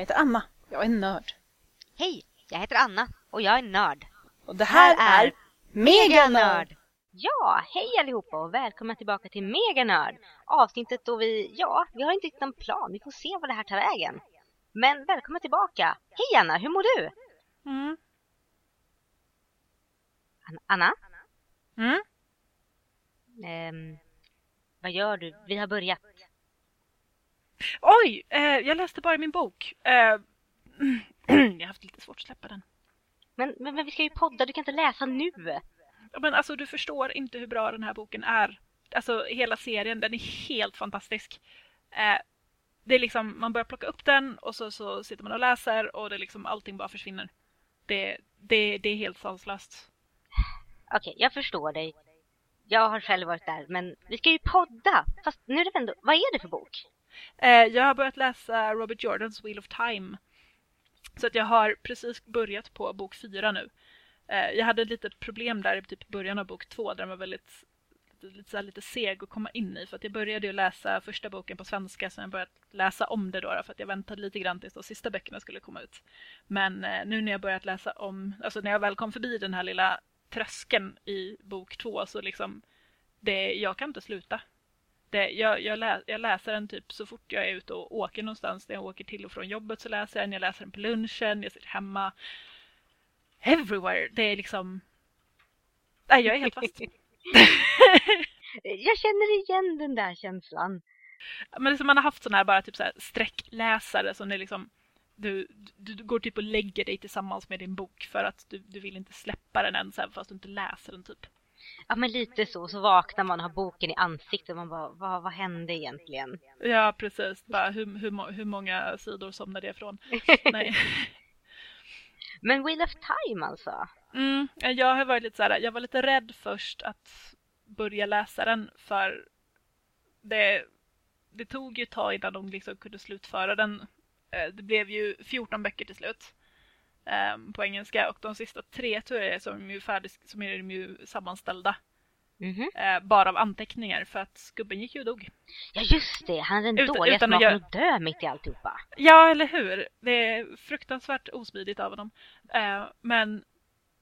Jag heter Anna. Jag är nörd. Hej, jag heter Anna och jag är nörd. Och det här, här är Meganörd! Ja, hej allihopa och välkomna tillbaka till Meganörd. Avsnittet då vi, ja, vi har inte riktigt någon plan. Vi får se vad det här tar vägen. Men välkomna tillbaka. Hej Anna, hur mår du? Mm. Anna? Mm? Um, vad gör du? Vi har börjat. Oj, eh, jag läste bara min bok. Eh, jag har haft lite svårt att släppa den. Men, men, men, vi ska ju podda, du kan inte läsa nu. Ja, men alltså du förstår inte hur bra den här boken är. Alltså hela serien, den är helt fantastisk. Eh, det är liksom, man börjar plocka upp den och så, så sitter man och läser och det är liksom allting bara försvinner. Det, det, det är helt sanslöst. Okej, okay, jag förstår dig. Jag har själv varit där, men vi ska ju podda. Fast nu är det ändå, vad är det för bok? Eh, jag har börjat läsa Robert Jordans Wheel of Time. Så att jag har precis börjat på bok fyra nu. Eh, jag hade ett litet problem där i typ början av bok två där den var väldigt lite, så lite seg att komma in i för att jag började ju läsa första boken på svenska så jag börjat läsa om det då för att jag väntade lite grann tills de sista böckerna skulle komma ut. Men eh, nu när jag börjat läsa om, alltså när jag väl kom förbi den här lilla tröskeln i bok två så liksom det, jag kan inte sluta. Det, jag, jag, lä, jag, läser den typ så fort jag är ute och åker någonstans. När jag åker till och från jobbet så läser jag den. Jag läser den på lunchen, jag sitter hemma. Everywhere. Det är liksom... Nej, jag är helt fast. jag känner igen den där känslan. Men liksom man har haft sådana här bara typ så här sträckläsare som det liksom du, du, du, går typ och lägger dig tillsammans med din bok för att du, du vill inte släppa den än fast du inte läser den typ. Ja men lite så, så vaknar man och har boken i ansiktet och man bara, vad, vad hände egentligen? Ja precis, bara hur, hur, hur många sidor somnade jag ifrån? Nej. Men Wheel of Time alltså? Mm, jag har varit lite så här, jag var lite rädd först att börja läsa den för det, det tog ju ett tag innan de liksom kunde slutföra den. Eh, det blev ju 14 böcker till slut um, på engelska och de sista tre tror jag är som är, färdig, som är ju sammanställda. Mm -hmm. uh, bara av anteckningar för att gubben gick ju och dog. Ja just det, han hade den Ut, dåliga smaken att dö mitt i alltihopa. Ja eller hur, det är fruktansvärt osmidigt av honom. Uh, men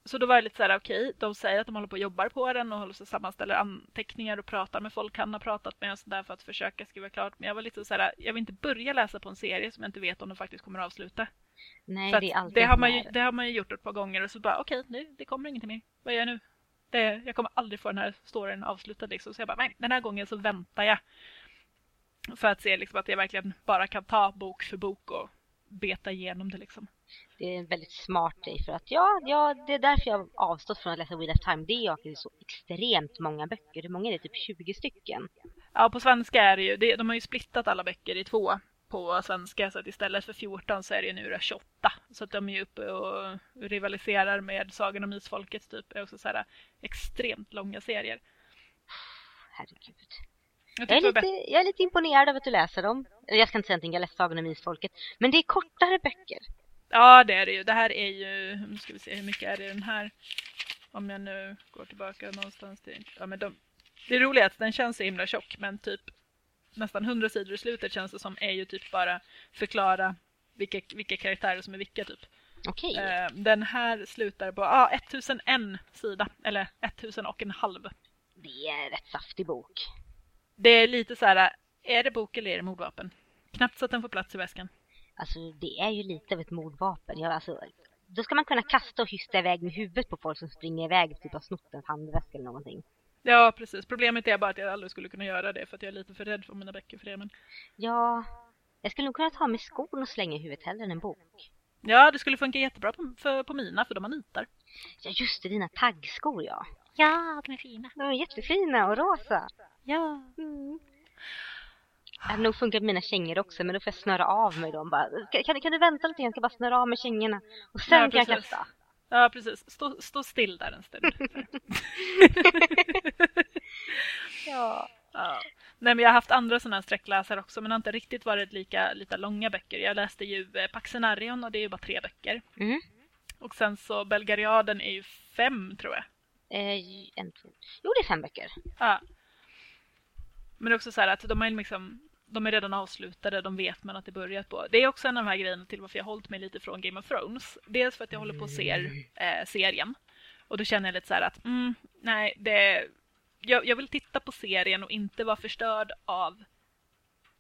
så då var det lite så här, okej, okay, de säger att de håller på och jobbar på den och håller så sammanställer anteckningar och pratar med folk han har pratat med och sådär för att försöka skriva klart. Men jag var lite så här, jag vill inte börja läsa på en serie som jag inte vet om de faktiskt kommer att avsluta. Nej, det är alltid det har, man ju, det har man ju gjort ett par gånger och så bara okej, okay, nu, det kommer ingenting mer. Vad gör jag nu? Det, jag kommer aldrig få den här storyn avslutad liksom. Så jag bara, nej, den här gången så väntar jag. För att se liksom att jag verkligen bara kan ta bok för bok och beta igenom det liksom. Det är en väldigt smart grej för att ja, ja, det är därför jag avstått från att läsa Wheel of Time. Det är ju så extremt många böcker. Hur många är det? Typ 20 stycken? Ja, på svenska är det ju, det, de har ju splittat alla böcker i två på svenska så att istället för 14 så är det nu 28. Så att de är uppe och rivaliserar med Sagan om Isfolket typ. Det är också så här extremt långa serier. Herregud. Jag, jag, är lite, jag är lite imponerad över att du läser dem. Jag ska inte säga någonting, jag läste Sagan om Isfolket. Men det är kortare böcker. Ja, det är det ju. Det här är ju, nu ska vi se hur mycket är det i den här. Om jag nu går tillbaka någonstans till, ja men de, det roliga är att den känns så himla tjock men typ nästan hundra sidor i slutet känns det som är ju typ bara förklara vilka, vilka karaktärer som är vilka typ. Okej. Eh, den här slutar på ah, 1001 sida, eller 1000 och en halv. Det är en rätt saftig bok. Det är lite så här, är det bok eller är det mordvapen? Knappt så att den får plats i väskan. Alltså det är ju lite av ett mordvapen. Ja, alltså, då ska man kunna kasta och hysta iväg med huvudet på folk som springer iväg och typ har snott en handväska eller någonting. Ja, precis. Problemet är bara att jag aldrig skulle kunna göra det för att jag är lite för rädd för mina böcker för det. Men... Ja, jag skulle nog kunna ta med skon och slänga i huvudet hellre än en bok. Ja, det skulle funka jättebra på, för, på mina för de har nitar. Ja, just det, dina taggskor, ja. Ja, de är fina. De är jättefina och rosa. Ja. Mm. Det hade nog funkat med mina kängor också, men då får jag snöra av mig dem. Bara, kan, kan du vänta lite? Jag ska bara snöra av mig kängorna. Och sen ja, kan jag kasta. Ja, precis. Stå, stå still där en stund. ja. ja. Nej, men jag har haft andra sådana sträckläsare också, men har inte riktigt varit lika, lika långa böcker. Jag läste ju eh, Paxenarion och det är ju bara tre böcker. Mm. Och sen så Belgariaden är ju fem, tror jag. Eh, en, två. Jo, det är fem böcker. Ja. Men det är också så här att de har liksom de är redan avslutade, de vet man att det börjat på. Det är också en av de här grejerna till varför jag har hållit mig lite från Game of Thrones. Dels för att jag håller på och ser eh, serien. Och då känner jag lite så här att, mm, nej, det, jag, jag vill titta på serien och inte vara förstörd av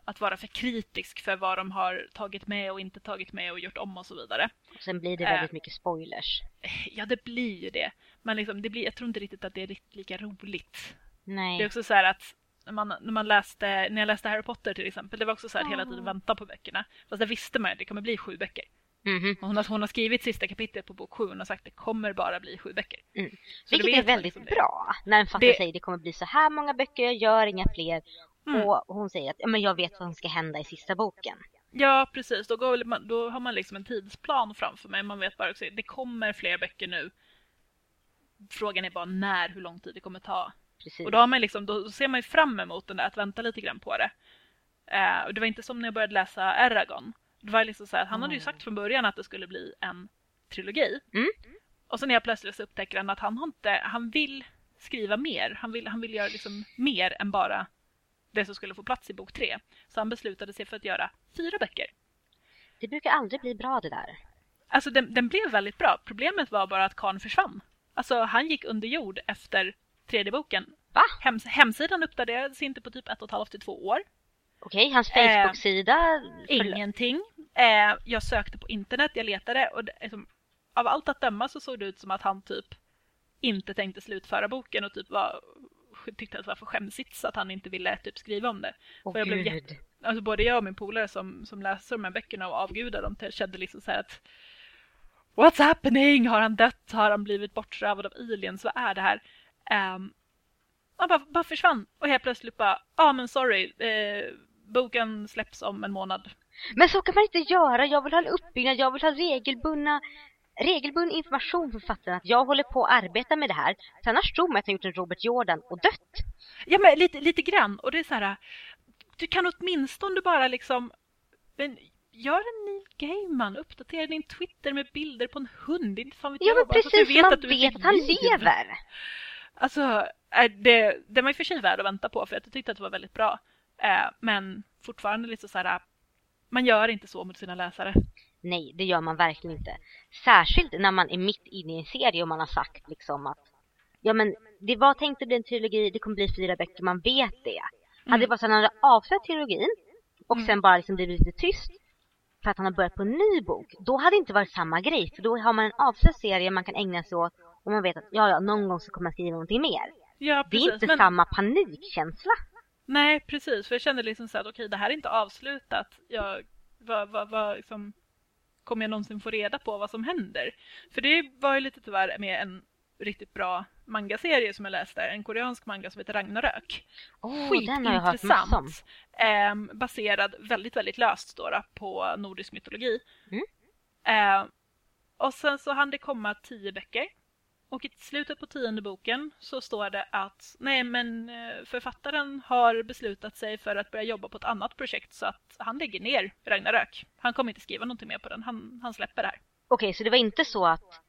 att vara för kritisk för vad de har tagit med och inte tagit med och gjort om och så vidare. Och sen blir det väldigt äh, mycket spoilers. Ja, det blir ju det. Men liksom, det blir, jag tror inte riktigt att det är riktigt lika roligt. Nej. Det är också så här att när man, när man läste, när jag läste Harry Potter till exempel, det var också så här oh. hela tiden vänta på böckerna. Fast det visste man att det kommer bli sju böcker. Mm hon, har, hon har skrivit sista kapitlet på bok sju och sagt att det kommer bara bli sju böcker. Mm. Vilket är väldigt liksom bra. När en författare det... säger att det kommer bli så här många böcker, jag gör inga fler. Mm. Och hon säger att ja, men jag vet vad som ska hända i sista boken. Ja, precis. Då, går man, då har man liksom en tidsplan framför mig. Man vet bara att det kommer fler böcker nu. Frågan är bara när, hur lång tid det kommer ta. Precis. Och då, har man liksom, då ser man ju fram emot den där, att vänta lite grann på det. Uh, och det var inte som när jag började läsa Eragon. Det var liksom så här, han hade ju sagt från början att det skulle bli en trilogi. Mm. Och sen helt plötsligt så upptäcker han att han, har inte, han vill skriva mer. Han vill, han vill göra liksom mer än bara det som skulle få plats i bok tre. Så han beslutade sig för att göra fyra böcker. Det brukar aldrig bli bra det där. Alltså den, den blev väldigt bra. Problemet var bara att Karn försvann. Alltså han gick under jord efter tredje boken. Va? Hems hemsidan uppdaterades inte på typ ett och ett halvt till två år. Okej, okay, hans Facebook-sida? Eh, ingenting. Eh, jag sökte på internet, jag letade och det, liksom, av allt att döma så såg det ut som att han typ inte tänkte slutföra boken och typ var, tyckte att det var för skämsigt så att han inte ville typ skriva om det. Oh, jag blev jätte, alltså både jag och min polare som, som läser de här böckerna och avgudar dem kände liksom så att What's happening? Har han dött? Har han blivit bortrövad av aliens? Vad är det här? Um, han bara, bara försvann och helt plötsligt bara, ja ah, men sorry, eh, boken släpps om en månad. Men så kan man inte göra, jag vill ha en uppbyggnad, jag vill ha regelbundna regelbunden information för författaren att jag håller på att arbeta med det här. För annars tror man att han gjort en Robert Jordan och dött. Ja men lite, lite grann och det är så här, du kan åtminstone bara liksom, men gör en Neil Gaiman, uppdatera din Twitter med bilder på en hund, inte fan vet ja, jag. Ja men precis, vet man att vet att han lever. Alltså, det, det var i och för sig värd att vänta på för jag tyckte att det var väldigt bra. Eh, men fortfarande lite så här, man gör inte så mot sina läsare. Nej, det gör man verkligen inte. Särskilt när man är mitt inne i en serie och man har sagt liksom att ja men det var tänkt att bli en trilogi, det kommer bli fyra böcker, man vet det. Mm. Hade det varit så att han hade avslutat trilogin och mm. sen bara liksom blivit lite tyst för att han har börjat på en ny bok, då hade det inte varit samma grej. För då har man en avslutad serie man kan ägna sig åt och man vet att ja, ja någon gång så kommer man skriva någonting mer. Ja, precis, det är inte men... samma panikkänsla. Nej, precis. För jag kände liksom så att okej, okay, det här är inte avslutat. Jag, vad, vad, vad, liksom, kommer jag någonsin få reda på vad som händer? För det var ju lite tyvärr med en riktigt bra mangaserie som jag läste, en koreansk manga som heter Ragnarök. Oh, Skitintressant. Eh, baserad väldigt, väldigt löst då på nordisk mytologi. Mm. Eh, och sen så hann det komma tio böcker och i slutet på tionde boken så står det att nej men eh, författaren har beslutat sig för att börja jobba på ett annat projekt så att han lägger ner Ragnarök. Han kommer inte skriva någonting mer på den, han, han släpper det här. Okej, så det var inte så att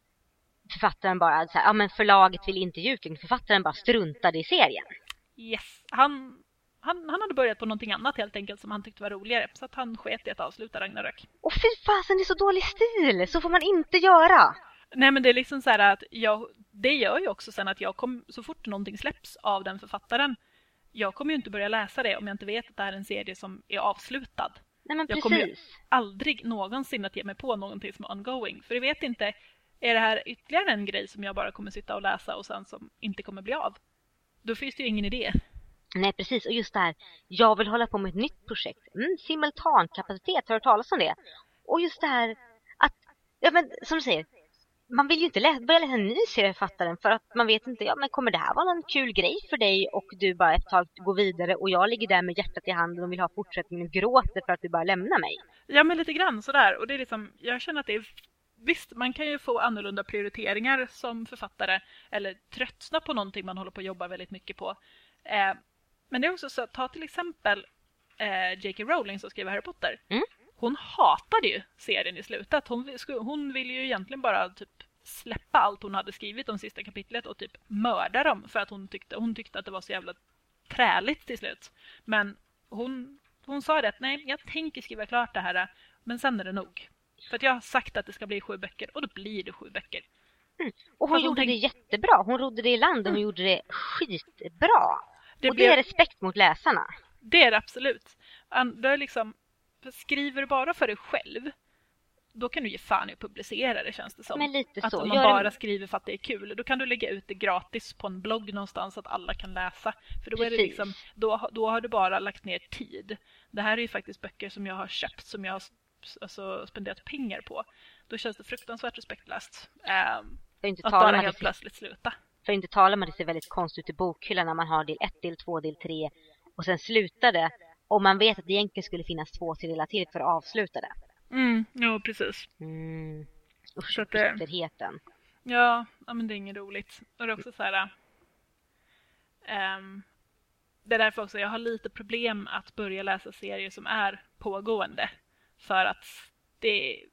författaren bara, så här, ja men förlaget vill inte ge ut författaren bara struntade i serien? Yes, han, han, han hade börjat på någonting annat helt enkelt som han tyckte var roligare så att han sket i att avsluta Ragnarök. Åh fy fasen, det är så dålig stil! Så får man inte göra! Nej men det är liksom så här att jag, det gör ju också sen att jag kom, så fort någonting släpps av den författaren jag kommer ju inte börja läsa det om jag inte vet att det är en serie som är avslutad. Nej, men jag kommer ju aldrig någonsin att ge mig på någonting som är ongoing. För jag vet inte, är det här ytterligare en grej som jag bara kommer sitta och läsa och sen som inte kommer bli av? Då finns det ju ingen idé. Nej, precis. Och just det här, jag vill hålla på med ett nytt projekt. Mm, simultankapacitet, har du talat om det? Och just det här att, ja men som du säger, man vill ju inte läsa, börja läsa en ny serieförfattaren för att man vet inte, ja men kommer det här vara en kul grej för dig och du bara ett tag går vidare och jag ligger där med hjärtat i handen och vill ha fortsättningen och gråter för att du bara lämnar mig. Ja men lite grann sådär och det är liksom, jag känner att det är Visst, man kan ju få annorlunda prioriteringar som författare eller tröttna på någonting man håller på att jobba väldigt mycket på. Eh, men det är också så ta till exempel eh, J.K. Rowling som skriver Harry Potter. Mm hon hatade ju serien i slutet. Hon, hon ville ju egentligen bara typ släppa allt hon hade skrivit om sista kapitlet och typ mörda dem för att hon tyckte, hon tyckte att det var så jävla träligt till slut. Men hon, hon sa det att nej, jag tänker skriva klart det här men sen är det nog. För att jag har sagt att det ska bli sju böcker och då blir det sju böcker. Mm. Och hon hon gjorde tänk- det jättebra. Hon rodde det i land och hon gjorde det skitbra. Det och blev- det är respekt mot läsarna. Det är det absolut. Det är liksom, skriver du bara för dig själv, då kan du ge fan i att publicera det känns det som. Men lite att så. om man Gör bara det- skriver för att det är kul, då kan du lägga ut det gratis på en blogg någonstans så att alla kan läsa. För då är det liksom, då, då har du bara lagt ner tid. Det här är ju faktiskt böcker som jag har köpt, som jag har alltså, spenderat pengar på. Då känns det fruktansvärt respektlöst. För att att bara att helt plötsligt sluta. för att inte tala om att det ser väldigt konstigt ut i bokhyllan när man har del 1, del 2, del 3 och sen slutar det. Och man vet att det egentligen skulle finnas två tredjedelar till för att avsluta det. Mm, ja precis. Mm. Usch, Så att det-. Ja, ja, men det är inget roligt. Och det är också så här... ehm, det är därför också jag har lite problem att börja läsa serier som är pågående. För att det...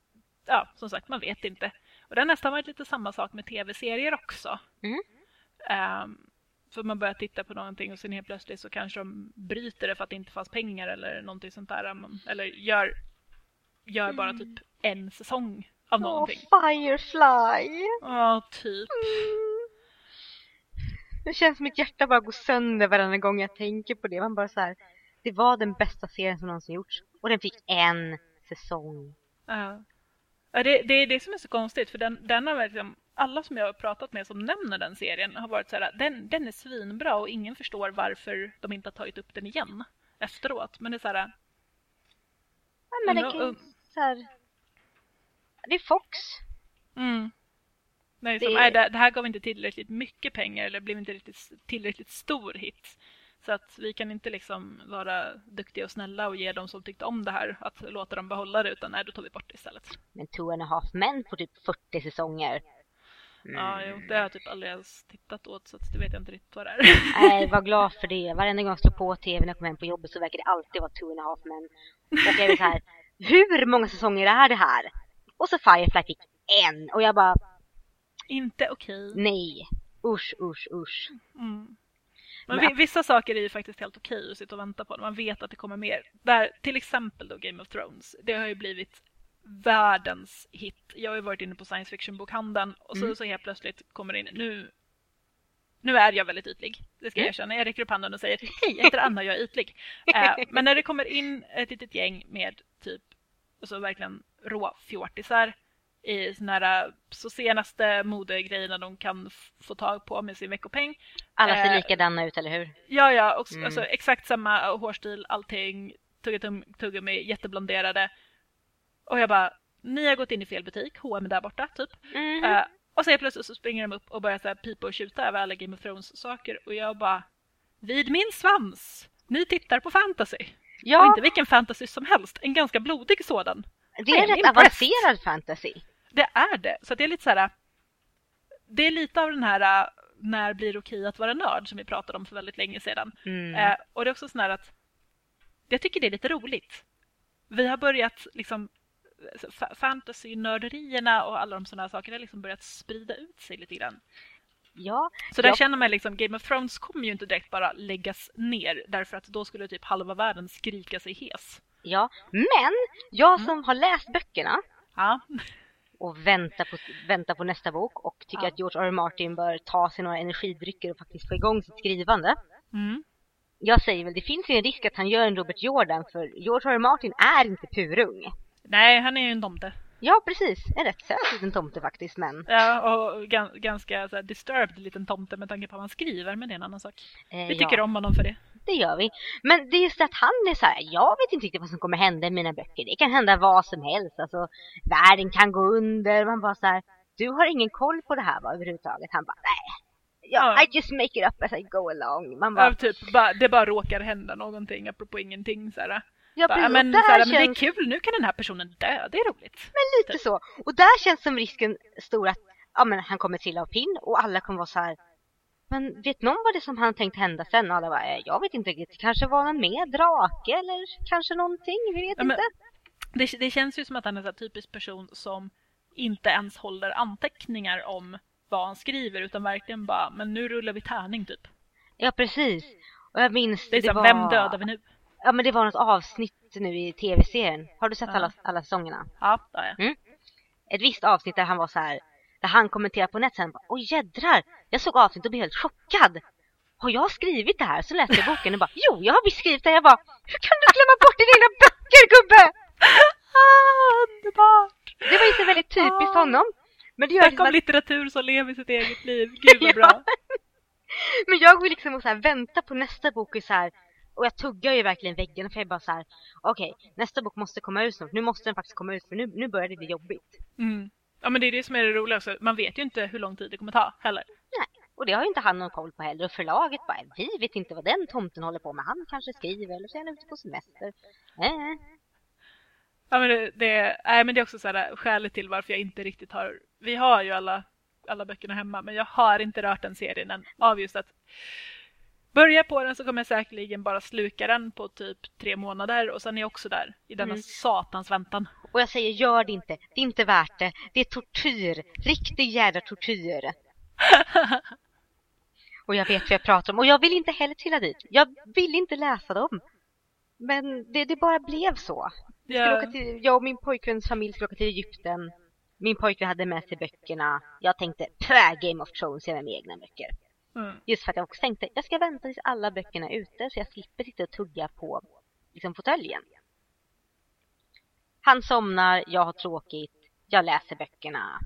Ja, som sagt, man vet inte. Och det har nästan varit lite samma sak med tv-serier också. Mm. Ehm, för man börjar titta på någonting och sen helt plötsligt så kanske de bryter det för att det inte fanns pengar eller någonting sånt där. Eller gör, gör bara typ en säsong av någonting. Firefly! Ja, typ. Det känns som mitt hjärta bara går sönder varenda gång jag tänker på det. Man bara så här, det var den bästa serien som någonsin gjorts. Och den fick en säsong. Ja. Ja, det, det är det som är så konstigt för den, den har liksom, alla som jag har pratat med som nämner den serien har varit så här, den, den är svinbra och ingen förstår varför de inte har tagit upp den igen efteråt. Men det är så här, Ja, men det, kan, så här, det är Fox. mm. Nej, Det- som, nej, det, det här gav inte tillräckligt mycket pengar eller blev inte riktigt, tillräckligt stor hit. Så att vi kan inte liksom vara duktiga och snälla och ge dem som tyckte om det här att låta dem behålla det utan nej, då tar vi bort det istället. Men Two and a Half Men får typ 40 säsonger. Ja, jo, det har jag typ aldrig ens tittat åt så att det vet jag inte riktigt vad det är. Nej, var glad för det. Varenda gång jag slår på tv när jag kommer hem på jobbet så verkar det alltid vara Two and a Half Men. Och jag är så här, hur många säsonger är det här? Och så Firefly fick en. Och jag bara, Inte okej. nej. Usch, usch, usch. Mm. Men Men- vi, vissa saker är ju faktiskt helt okej att sitta och vänta på. Man vet att det kommer mer. Där, till exempel då Game of Thrones. Det har ju blivit världens hit. Jag har ju varit inne på science fiction-bokhandeln och så, Mm. så helt plötsligt kommer det in. Nu, nu är jag väldigt ytlig. Det ska jag Mm. erkänna. Jag räcker upp handen och säger hej, jag heter Anna, jag är ytlig. Eh, men när det kommer in ett litet gäng med typ alltså verkligen rå fjortisar i såna här så senaste modegrejerna de kan få tag på med sin veckopeng. Alla ser Eh, likadana ut, eller hur? Ja, ja, och, Mm. alltså, exakt samma hårstil, allting, tuggummi, jätteblonderade. Och jag bara, ni har gått in i fel butik, H&M är där borta, typ. Mhm. Eh, och så plötsligt så springer de upp och börjar så här pipa och tjuta över alla Game of Thrones-saker och jag bara, vid min svans! Ni tittar på fantasy. Och ja, inte vilken fantasy som helst, en ganska blodig sådan. det är en rätt impressed. avancerad fantasy. Det är det. Så det är lite så här. Det är lite av den här äh, när blir det okej att vara nörd som vi pratade om för väldigt länge sedan. Mm. Eh, och det är också så här att jag tycker det är lite roligt. Vi har börjat liksom fa- fantasy-nörderierna och alla de sådana här sakerna har liksom börjat sprida ut sig lite grann. Ja, Så där Ja. känner man liksom Game of Thrones kommer ju inte direkt bara läggas ner därför att då skulle typ halva världen skrika sig hes. ja. Men jag Mm. som har läst böckerna Ja, och väntar på, väntar på nästa bok och tycker Ja. att George R. R. Martin bör ta sig några energidrycker och faktiskt få igång sitt skrivande. mm. Jag säger väl, det finns ju en risk att han gör en Robert Jordan för George R. R. Martin är inte purung. nej han är ju en tomte. Ja, precis. En rätt söt liten tomte faktiskt, men... Ja, och gan- ganska så här, disturbed liten tomte med tanke på vad han skriver, men det är en annan sak. Eh, Vi tycker ja, om honom för det. Det gör vi. Men det är just att han är så här, jag vet inte riktigt vad som kommer hända i mina böcker. Det kan hända vad som helst. Alltså, världen kan gå under. Man bara så här, du har ingen koll på det här va, överhuvudtaget. Han bara, nej. Ja, Ja. I just make it up as I go along. Man Ja, bara, typ, bara, det bara råkar hända någonting apropå ingenting. Så här. ja, Bara, precis. men, Och så där här, men det är känns- kul, nu kan den här personen dö, det är roligt. Men lite så. Och där känns som risken stor att ja, men han kommer trilla av pinn och alla kommer vara så här. Men vet någon vad det som han tänkt hända sen? Alla bara, "Eh, jag vet inte riktigt. Det kanske var någon mer drake eller kanske någonting. Vi vet Ja, inte. Det, det känns ju som att han är en typisk person som inte ens håller anteckningar om vad han skriver utan verkligen bara, men nu rullar vi tärning typ. Ja, precis. Och jag minns Det här, var... vem dödar vi nu? Ja men det var något avsnitt nu i tv-serien. Har du sett Ja. alla, alla säsongerna? Ja, det har jag. Ett visst avsnitt där han var så här. Där han kommenterade på nätet sen. bara, Oj jädrar. Jag såg avsnittet och blev helt chockad. Har jag skrivit det här? Så läste jag boken och bara Jo jag har visst skrivit det. Jag bara Hur kan du glömma bort dina egna böcker gubbe? Ah, underbart! Det var ju så väldigt typiskt Ah. honom. Men det gör liksom om att, litteratur som lever sitt eget liv. Gud vad bra. Men jag vill liksom så här, vänta på nästa bok och så här, och jag tuggar ju verkligen väggen för jag bara så här, okej, nästa bok måste komma ut snart. Nu måste den faktiskt komma ut för nu, nu börjar det bli jobbigt. Mm. Ja men det är det som är det roliga också. Man vet ju inte hur lång tid det kommer ta heller. Och det har ju inte han någon koll på heller. Och förlaget bara, vi vet inte vad den tomten håller på med. Han kanske skriver eller så är han ute på semester. Eh. Ja men det, det, nej, men det är också så här, skälet till varför jag inte riktigt har... Vi har ju alla, alla böckerna hemma men jag har inte rört den serien än av just att Börja på den så kommer jag säkerligen bara sluka den på typ tre månader och sen är jag också där i denna Mm. satans väntan. Och jag säger, gör det inte. Det är inte värt det. Det är tortyr. Riktig jävla tortyr. Och jag vet vad jag pratar om. Och jag vill inte heller trilla dit. Jag vill inte läsa dem. Men det, det bara blev så. Åka till, jag och min pojkväns familj skulle åka till Egypten. Min pojkvän hade med sig böckerna. Jag tänkte, pä, Game of Thrones, jag med egna böcker. Mm, Just för att jag också tänkte, jag ska vänta tills alla böckerna är ute så jag slipper sitta och tugga på liksom, fåtöljen. Han somnar, jag har tråkigt, jag läser böckerna.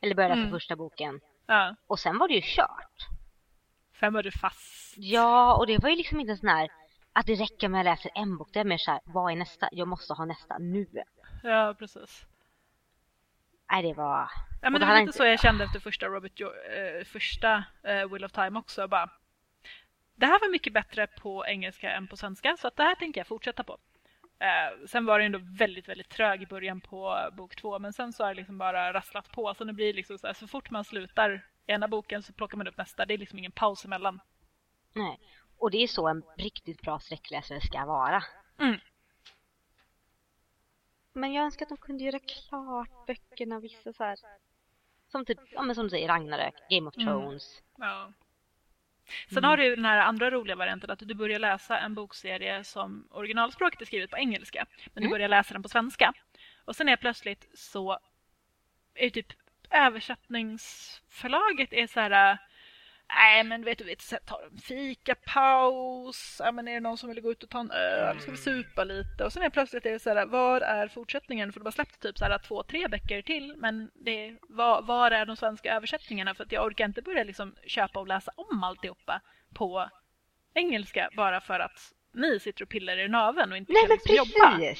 Eller börjar läsa Mm. första boken. ja. Och sen var det ju kört. Sen var du fast. Ja, och det var ju liksom inte sån här att det räcker med att jag läser en bok. Det är mer så här, vad är nästa? Jag måste ha nästa nu. Ja precis. Nej, det var... Ja, men det var lite inte- så jag kände efter första Robert jo eh, första eh, Will of Time också. Bara, det här var mycket bättre på engelska än på svenska så att det här tänker jag fortsätta på. Eh, sen var det ändå väldigt, väldigt trög i början på bok två men sen så har det liksom bara rasslat på. Så nu blir liksom så här, så fort man slutar ena boken så plockar man upp nästa. Det är liksom ingen paus emellan. Nej. Och det är så en riktigt bra skräckläsare ska vara. Mm. Men jag önskar att de kunde göra klart böckerna, vissa så här. Som typ, ja men som du säger, Ragnarök, Game of Mm. Thrones. Ja. Sen har du den här andra roliga varianten att du börjar läsa en bokserie som originalspråket är skrivet på engelska. Men du Mm. börjar läsa den på svenska. Och sen är plötsligt så är typ översättningsförlaget är så här. Nej men vet du, vi tar en fikapaus. Ja, men är det någon som vill gå ut och ta en öl? Ska vi supa lite? Och sen är plötsligt är det så här, var är fortsättningen? För de har släppt typ så här två, tre böcker till. Men det, var, var är de svenska översättningarna? För att jag orkar inte börja liksom köpa och läsa om alltihopa på engelska bara för att ni sitter och pillar i naveln och inte Nej kan liksom jobba.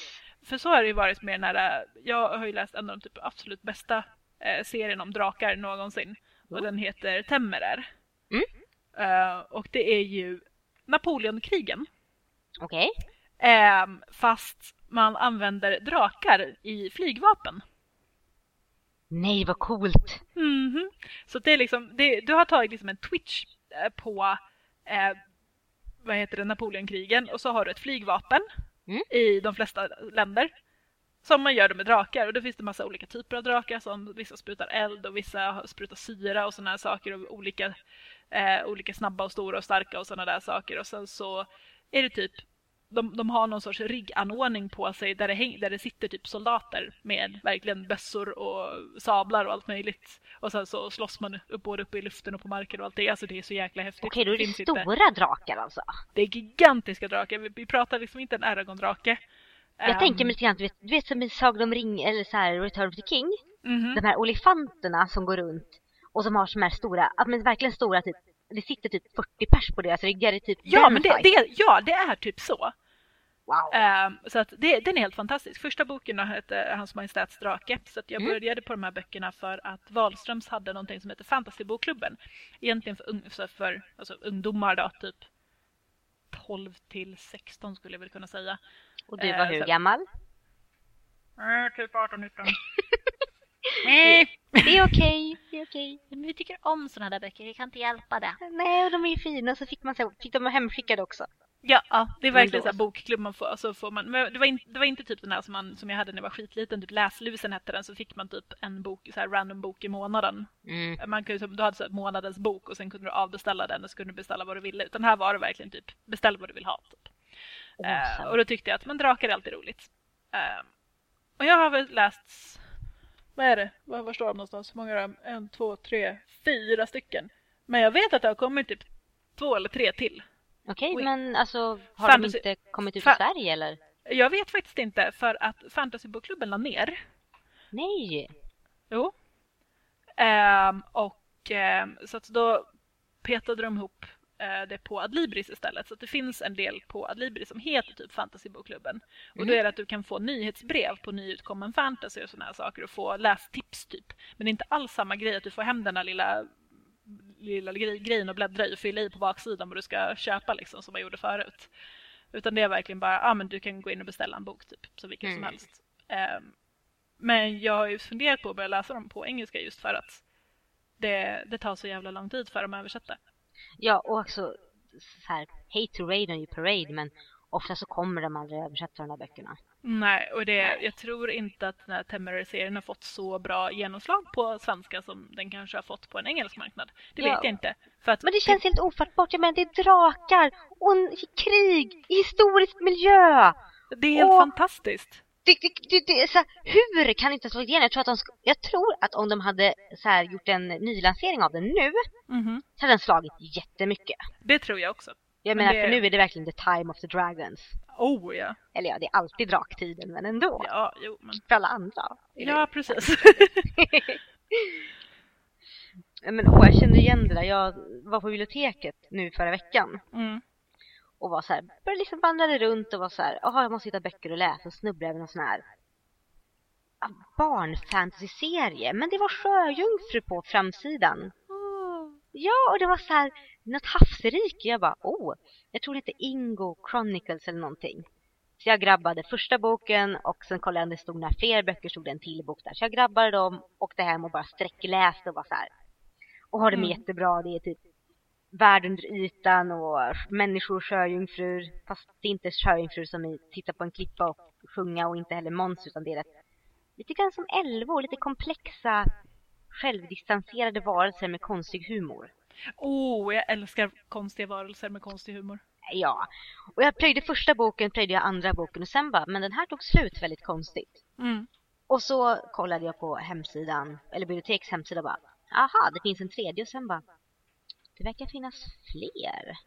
För så har det ju varit med den här, jag har ju läst en av de typ absolut bästa eh, serien om drakar någonsin. Och Mm. den heter Temmerer. Mm. Eh, och det är ju Napoleonkrigen. Okej. Ehm, fast man använder drakar i flygvapen. Nej vad coolt! Mhm. Så det är liksom, det, du har tagit liksom en twitch eh, på eh, vad heter det, Napoleonkrigen och så har du ett flygvapen Mm. i de flesta länder. Som man gör det med drakar och då finns det massa olika typer av drakar som vissa sprutar eld och vissa sprutar syra och sådana här saker och olika, eh, olika snabba och stora och starka och sådana där saker och sen så är det typ de, de har någon sorts rigganordning på sig där det, häng, där det sitter typ soldater med verkligen bössor och sablar och allt möjligt. Och sen så slåss man upp, både uppe i luften och på marken och allt det. Alltså det är så jäkla häftigt. Okej, då är det finns inte- stora drakar alltså. Det är gigantiska drakar. Vi, vi pratar liksom inte en Eragon-drake. Jag Ehm, tänker mig lite grann, du vet, du vet som i Sagan om ring eller så här Return of the King. mhm. De här olifanterna som går runt och som har såna här stora, men verkligen stora typ, det sitter typ 40 pers på deras ryggar. Det är typ Ja, men det, det, ja, det är typ så. Wow. Ehm, så att det, den är helt fantastisk. Första boken hette Hans Majestäts drake. Så jag Mm. började på de här böckerna för att Wahlströms hade någonting som heter Fantasybokklubben. Egentligen för, ung, för, för alltså, ungdomar då, typ 12 till 16 skulle jag väl kunna säga. och du var hur så- gammal? Typ 18-19. Nej, Det är okej, det är okej. men vi tycker om sådana där böcker. Vi kan inte hjälpa det. Nej, och de är ju fina så fick man så, fick de hemskickade också. Ja, ja det är verkligen så här bokklubb man får. Alltså får man, men det, var in, det var inte typ den här som, man, som jag hade när jag var skitliten, typ Läslusen hette den, så fick man typ en bok, så här random bok i månaden. Mm. Man kunde, du hade så här månadens bok och sen kunde du avbeställa den och så kunde du beställa vad du ville. Utan här var det verkligen typ beställ vad du vill ha. Typ. Eh, Awesome. och då tyckte jag att men drakar är alltid roligt. Eh, och jag har väl läst, vad är det, var, var står de någonstans? Hur många är de? En, två, tre, fyra stycken. Men jag vet att det har kommit typ två eller tre till. Okej, Oj. men alltså har Fantasy- de inte kommit ut Fa- i Sverige eller? Jag vet faktiskt inte för att Fantasybokklubben la ner. Nej! Jo. Ehm, och ehm, så att då petade de ihop det på Adlibris istället. Så det finns en del på Adlibris som heter typ Fantasybokklubben. Och då Mhm. är det att du kan få nyhetsbrev på nyutkommen fantasy och sådana här saker och få lästips typ. Men det är inte alls samma grej att du får hem den där lilla lilla grej, grejen och bläddra i och fylla i på baksidan vad du ska köpa liksom som man gjorde förut. Utan det är verkligen bara, ah, men du kan gå in och beställa en bok typ, så vilken som Mm. helst. Ehm, men jag har ju funderat på att börja läsa dem på engelska just för att det, det tar så jävla lång tid för dem att översätta. Ja, och också så här, hate to raid on you parade, men ofta så kommer de aldrig översätta de där böckerna. Nej, och det, jag tror inte att den här Temporary-serien har fått så bra genomslag på svenska som den kanske har fått på en engelsk marknad. Det Ja. vet jag inte. Att Men det känns helt ofattbart. Jag menar, det är drakar och krig i historisk miljö. det är helt Åh. fantastiskt. Det, det, det, så här, hur kan det inte ha slagit igenom? Jag tror, att de, jag tror att om de hade så här, gjort en nylansering av den nu Mhm. så hade den slagit jättemycket. Det tror jag också. Jag Men menar, det- för nu är det verkligen the time of the dragons. Oh ja. Eller ja, det är alltid draktiden, men ändå. Ja, jo men. För alla andra. Ja, precis. men åh, jag kände igen det där. Jag var på biblioteket nu förra veckan. Mm. Och var så här, började liksom vandrade runt och var så här, jaha jag måste hitta böcker att läsa och snubblade över någon sån här barnfantasyserie. Men det var sjöjungfru på framsidan. Ja, och det var så här, något havsrike. Jag bara, oh, jag tror det heter Ingo Chronicles eller någonting. Så jag grabbade första boken och sen kollade jag om det stod några fler böcker, stod det en till bok där. Så jag grabbade dem, åkte hem och bara sträckläste och var så här. Och har det Mm. jättebra, det är typ värld under ytan och människor och sjöjungfrur. Fast det är inte sjöjungfrur som i titta på en klippa och sjunga och inte heller Måns utan det är rätt, lite grann som älvor, lite komplexa självdistanserade varelser med konstig humor. Oh, jag älskar konstiga varelser med konstig humor. Ja, och jag plöjde första boken, plöjde jag andra boken och sen bara, men den här tog slut väldigt konstigt. Mm. Och så kollade jag på hemsidan, eller biblioteks hemsida bara, aha, det finns en tredje och sen bara, det verkar finnas fler.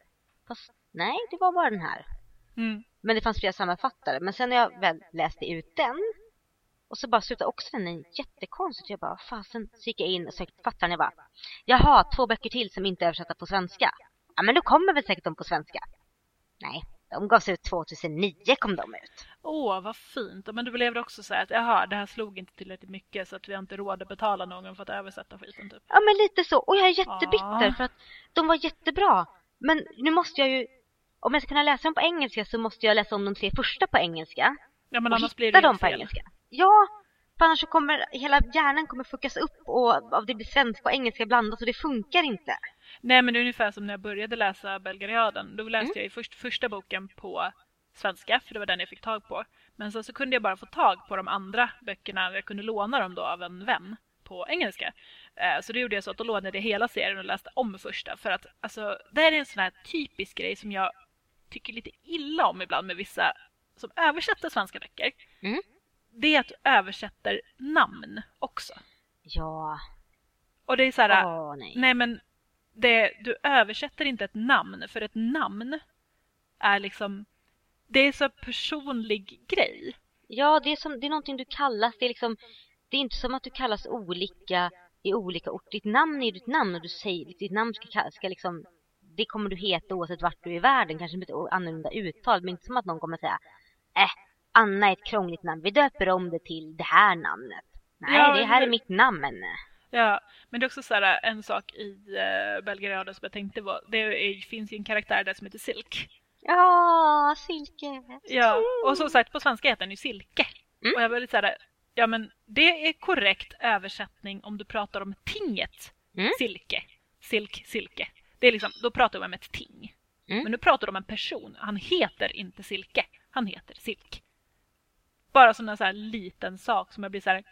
Fast nej, det var bara den här. Mm. Men det fanns flera sammanfattare. Men sen när jag väl läste ut den och så bara slutade också den jättekonstigt. Jag bara, fasen. Så gick jag in och sökte författaren. Jag bara, jaha, två böcker till som inte är översatta på svenska. Ja, men då kommer väl säkert de på svenska. Nej, de gavs ut 2009 kom de ut. Åh, vad fint. Men du blev också så här att jaha, det här slog inte tillräckligt mycket så att vi har inte råd att betala någon för att översätta skiten typ. Ja, men lite så. Och jag är jättebitter Ah. för att de var jättebra. Men nu måste jag ju, om jag ska kunna läsa dem på engelska så måste jag läsa om de tre första på engelska. Ja, men och annars blir det dem helt på fel. engelska. Ja, för annars så kommer hela hjärnan kommer fuckas upp och av det blir svenska och engelska blandat och det funkar inte. Nej, men det är ungefär som när jag började läsa Belgariaden. Då läste Mm. jag först, första boken på svenska, för det var den jag fick tag på. Men sen så kunde jag bara få tag på de andra böckerna, jag kunde låna dem då av en vän på engelska. Eh, Så då gjorde jag så att då lånade jag hela serien och läste om första. För att alltså, det här är en sån här typisk grej som jag tycker lite illa om ibland med vissa som översätter svenska böcker. Mm. Det är att du översätter namn också. Ja, Och det är så här, åh nej. Nej men det, du översätter inte ett namn för ett namn är liksom det är så personlig grej. Ja, det är, som, det är någonting du kallas. Det är, liksom, det är inte som att du kallas olika i olika orter. Ditt namn är ditt namn och du säger ditt namn ska, ka- ska liksom det kommer du heta oavsett vart du är i världen. Kanske med ett annorlunda uttal. Men inte som att någon kommer säga äh, Anna är ett krångligt namn. Vi döper om det till det här namnet. Nej, Ja, det här är mitt namn. Ja, men det är också så här, en sak i uh, Belgrado som jag tänkte var, det är, finns ju en karaktär där som heter Silk. Ja, Silke. Ja, och som sagt på svenska heter den ju Silke. Mm. Och jag var lite så här, ja men det är korrekt översättning om du pratar om tinget Mm. Silke. Silk, Silke. Det är liksom, då pratar vi om ett ting. Mm. Men nu pratar du om en person. Han heter inte Silke. Han heter Silk. Bara som en så här liten sak som jag blir så här.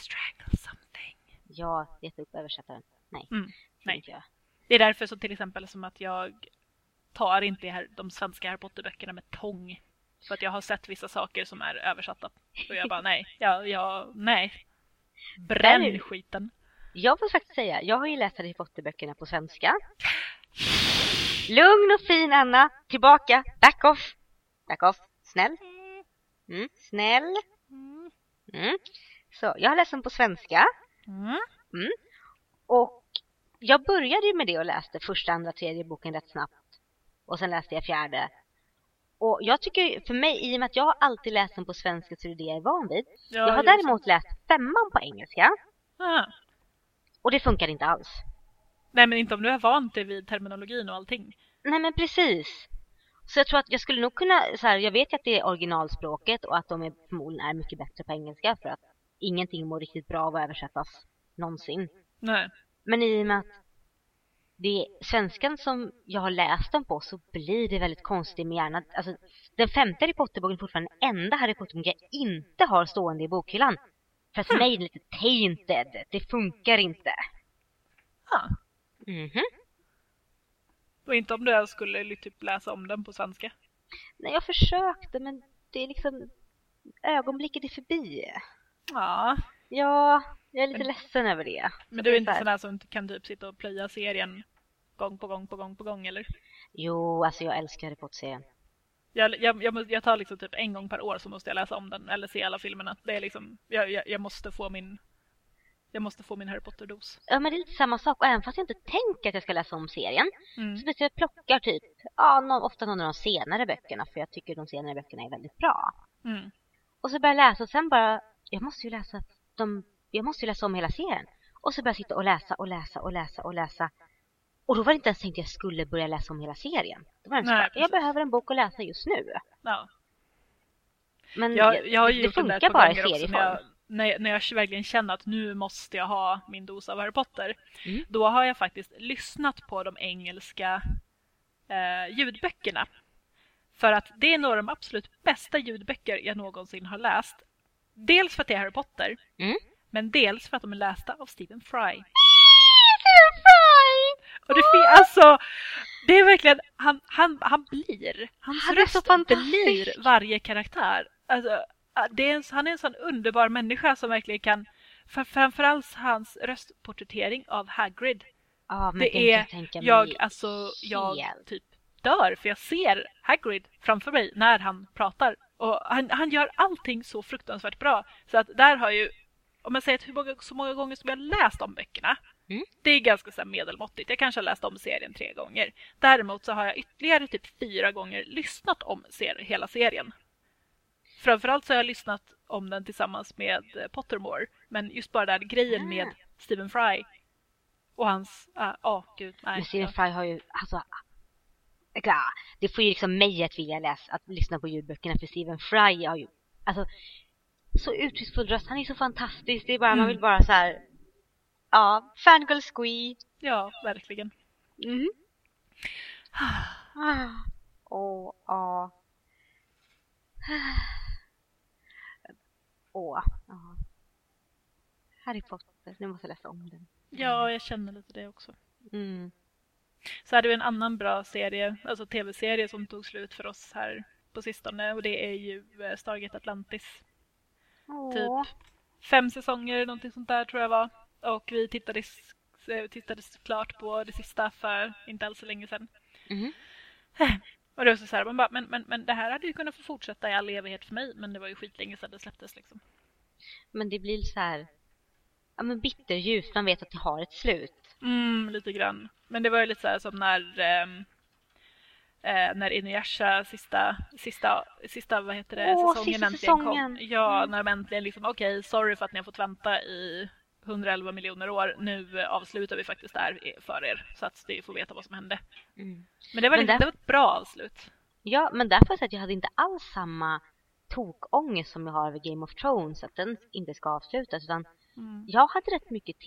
Strangle something. Ja, leta upp översättaren. Nej, Mm, det nej. jag. Det är därför så till exempel som att jag tar inte här, de svenska Harry Potter-böckerna med tång. För att jag har sett vissa saker som är översatta. Och jag bara nej, ja, ja, nej. Bränn Där är- skiten. Jag får faktiskt säga, jag har ju läst Harry Potter-böckerna på svenska. Lugn och fin Anna, tillbaka, back off. Back off, snäll. Mm, snäll. Mm. Så, jag har läst dem på svenska. Mm. Och jag började ju med det och läste första, andra, tredje boken rätt snabbt. Och sen läste jag fjärde. Och jag tycker, för mig, i och med att jag har alltid läst den på svenska så är det det jag är van vid. Ja, jag har däremot läst femman på engelska. Ah. Och det funkar inte alls. Nej men inte om du är vant dig vid terminologin och allting. Nej men precis. Så jag tror att jag skulle nog kunna, så här, jag vet ju att det är originalspråket och att de är, förmodligen är mycket bättre på engelska för att ingenting mår riktigt bra av att översättas någonsin. Nej. Men i och med att det är svenskan som jag har läst dem på så blir det väldigt konstigt med hjärnan. Alltså, den femte Harry Potter-boken är fortfarande den enda Harry Potter-boken jag inte har stående i bokhyllan. För för mig är det lite tainted. Det funkar inte. Ah. Mhm. Och inte om du ens skulle typ läsa om den på svenska. Nej, jag försökte men det är liksom ögonblicket är förbi. Ja. Ja, jag är lite Men- ledsen över det. Men du är inte sån där som kan typ sitta och plöja serien gång på gång på gång på gång eller? Jo, alltså jag älskar Harry Potter-serien. Jag, jag, jag, jag tar liksom typ en gång per år så måste jag läsa om den eller se alla filmerna. Det är liksom, jag, jag, jag måste få min jag måste få min Harry Potter-dos. Ja, men det är lite samma sak. Och även fast jag inte tänker att jag ska läsa om serien Mm. så jag plockar typ, ja, någon, ofta någon av de senare böckerna för jag tycker de senare böckerna är väldigt bra. Mm. Och så börjar jag läsa och sen bara, jag måste ju läsa de, jag måste ju läsa om hela serien. Och så börjar jag sitta och läsa och läsa och läsa och läsa. Och då var det inte ens tänkt att jag skulle börja läsa om hela serien. Det var en Nej, jag behöver en bok att läsa just nu. Ja. Men Jag, jag har det funkar par bara i serieform. när jag, när, jag, när jag verkligen känner att nu måste jag ha min dos av Harry Potter. Mm. Då har jag faktiskt lyssnat på de engelska eh, ljudböckerna. För att det är några av de absolut bästa ljudböcker jag någonsin har läst. Dels för att det är Harry Potter, Mm. men dels för att de är lästa av Stephen Fry. Fry! Och det, alltså, det är verkligen, han, han, han blir, hans Han röst blir varje karaktär. Alltså, det är en, han är en sån underbar människa som verkligen kan, för, framförallt hans röstporträttering av Hagrid. Men Det är, mig jag, alltså, jag helt. typ dör för jag ser Hagrid framför mig när han pratar. Och han, han gör allting så fruktansvärt bra. Så att där har ju, om jag säger att hur många, så många gånger som jag har läst de böckerna, Mm. det är ganska så medelmåttigt. Jag kanske har läst om serien tre gånger. Däremot så har jag ytterligare typ fyra gånger lyssnat om ser, hela serien. Framförallt så har jag lyssnat om den tillsammans med Pottermore. Men just bara där grejen med Ah. Stephen Fry och hans... Ja, ah, gud, nej. Men Stephen. Fry har ju, alltså, det får ju liksom mig att vilja läsa, att lyssna på ljudböckerna för Stephen Fry har ju, alltså, så uttrycksfull röst, han är så fantastisk, det är bara, man Mm. vill bara så här, ja, fangirl squee. Ja, verkligen. Mm. Ah. Åh, ja. Åh, ja. Harry Potter, nu måste jag läsa om den. Ja, jag känner lite det också. Mm. Så hade vi en annan bra serie, alltså tv-serie som tog slut för oss här på sistone och det är ju eh, Stargate Atlantis. Åh. Typ fem säsonger, någonting sånt där tror jag var. Och vi tittade, eh, tittade klart på det sista för inte alls så länge sedan. Mhm. Och det var så här, man bara, men, men, men det här hade ju kunnat få fortsätta i all evighet för mig, men det var ju skitlänge sedan det släpptes liksom. Men det blir så här, ja men bitterljus, man vet att det har ett slut. Mm, lite grann. Men det var ju lite så här som när ehm, eh, när Inuyasha sista, sista, sista vad heter det, Åh, säsongen äntligen säsongen. kom. Ja, Mm. när de äntligen liksom, okej, sorry för att ni har fått vänta i 111 miljoner år. Nu eh, avslutar vi faktiskt där för er så att ni får veta vad som hände. Mm. Men det var, Men där- det var ett bra avslut. Ja, men därför att jag hade inte alls samma tokångest som jag har över Game of Thrones, att den inte ska avslutas, utan Mm. jag hade rätt mycket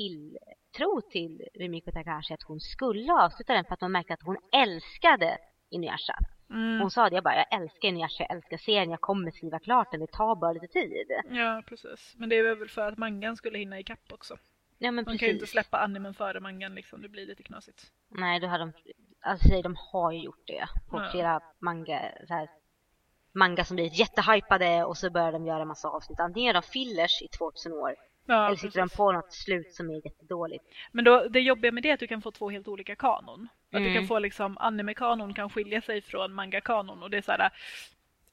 tilltro till Rumiko Takahashi att hon skulle avsluta den för att man märkte att hon älskade Inuyasha. Mm. Hon sa det, jag bara, jag älskar Inuyasha, jag älskar serien, jag kommer skriva klart den, det tar bara lite tid. Ja, precis. Men det är väl för att mangan skulle hinna ikapp också. Ja men Man kan ju inte precis. släppa animen före mangan liksom, det blir lite knasigt. Nej, då hade de alltså de har ju gjort det på Ja. flera manga, så här, manga som blir jättehypade och så börjar de göra massa avsnitt. Antingen gör de fillers i 2000 år Ja, eller sitter de precis. på något slut som är jättedåligt. Men då, det jobbiga med det är att du kan få två helt olika kanon. Att du Mm. kan få liksom anime-kanon kan skilja sig från manga-kanon och det är så här.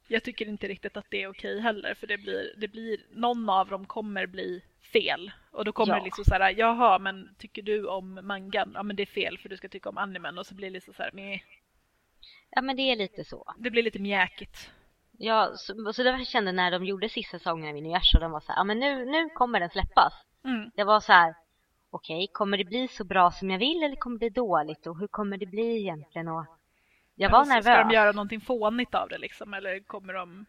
Jag tycker inte riktigt att det är okej heller för det blir, det blir, någon av dem kommer bli fel. Och då kommer Ja. det liksom så här, jaha men tycker du om mangan? Ja men det är fel för du ska tycka om animen och så blir det liksom så här, meh. Ja men det är lite så. det blir lite mjäkigt. Ja, så, så det kände när de gjorde sista säsongen av och de var så här, ja men nu, nu kommer den släppas. Mm. Det var så här, okej, kommer det bli så bra som jag vill eller kommer det bli dåligt och hur kommer det bli egentligen? Och jag var Eller så Ska nervös. de göra någonting fånigt av det liksom eller kommer de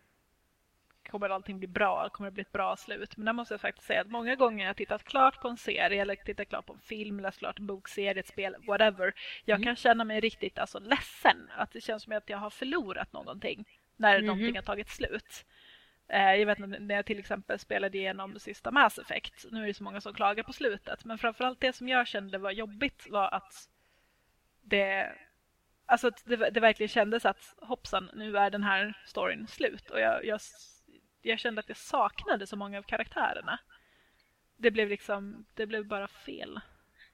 Kommer allting bli bra? Kommer det bli ett bra slut? Men där måste jag faktiskt säga att många gånger jag har tittat klart på en serie eller tittat klart på en film, läst klart en bokserie, ett spel, whatever. Jag Mm. kan känna mig riktigt alltså, ledsen. Att det känns som att jag har förlorat någonting när Mhm. någonting har tagit slut. Eh, Jag vet inte, när jag till exempel spelade igenom sista Mass Effect, nu är det så många som klagar på slutet, men framförallt det som jag kände var jobbigt var att det Alltså att det, det verkligen kändes att hoppsan, nu är den här storyn slut. Och jag, jag, jag kände att jag saknade så många av karaktärerna. Det blev liksom, det blev bara fel.